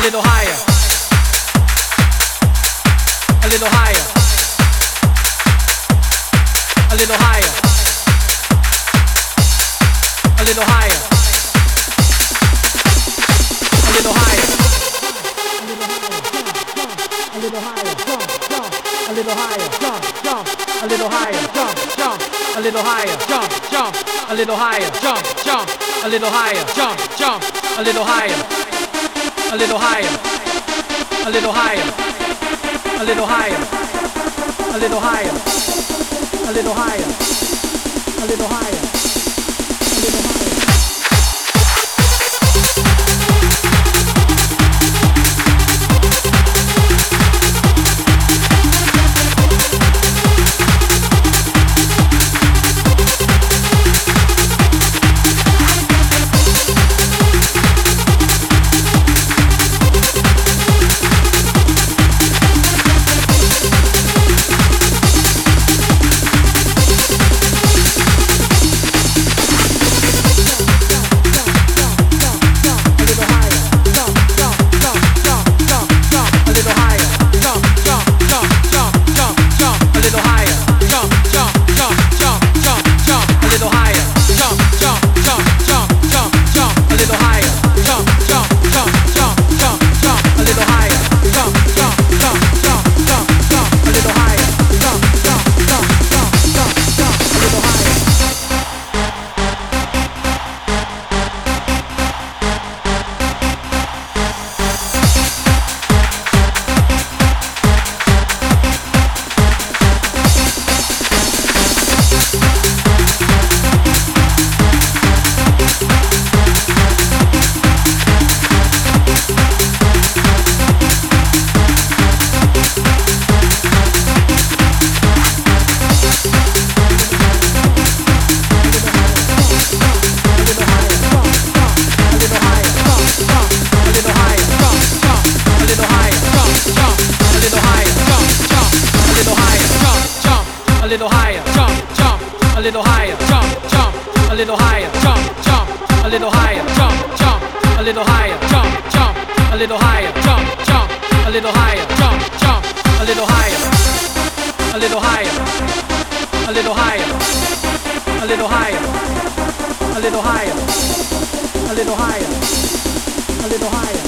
a little higher, a little higher, a little higher, a little higher, a little higher, a little higher, jump, jump, a little higher, jump, jump, a little higher, jump, jump, a little higher, jump, jump, a little higher, jump, jump, a little higher, jump, jump, a little higher a little higher, a little higher, a little higher, a little higher, a little higher, a little higher, a little higher, jump jump a little higher jump jump a little higher jump jump a little higher jump jump a little higher jump jump a little higher jump jump a little higher A little higher A little higher A little higher A little higher A little higher a little higher.